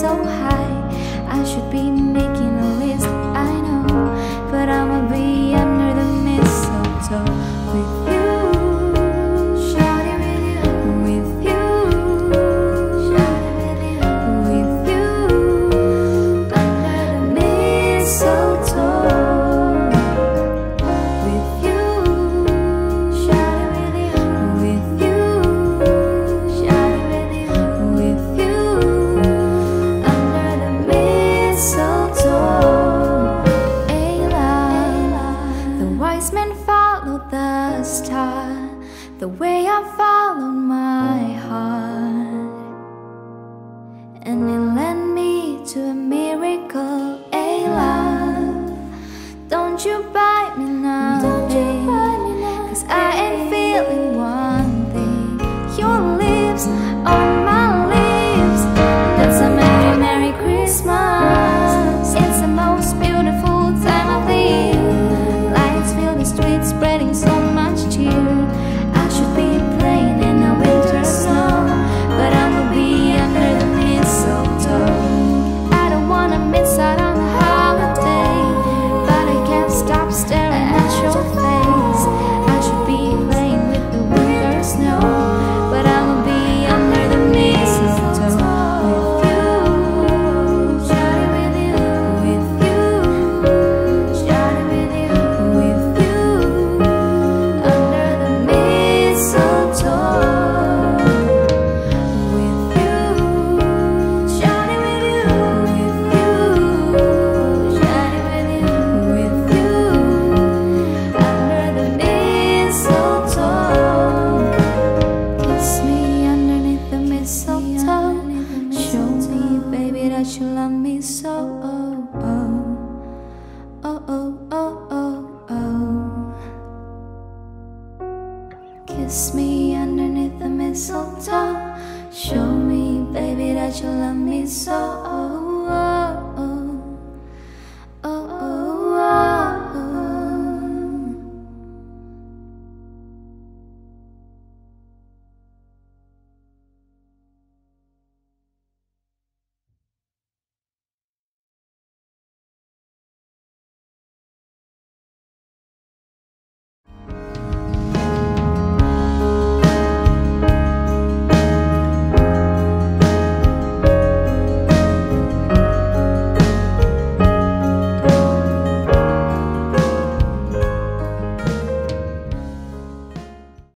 so high. I should be star, the way I followed my heart, and it led me to a miracle. Me so. Oh, oh, oh, oh, oh, oh, oh. Kiss me underneath the mistletoe. Show me, baby, that you love me so.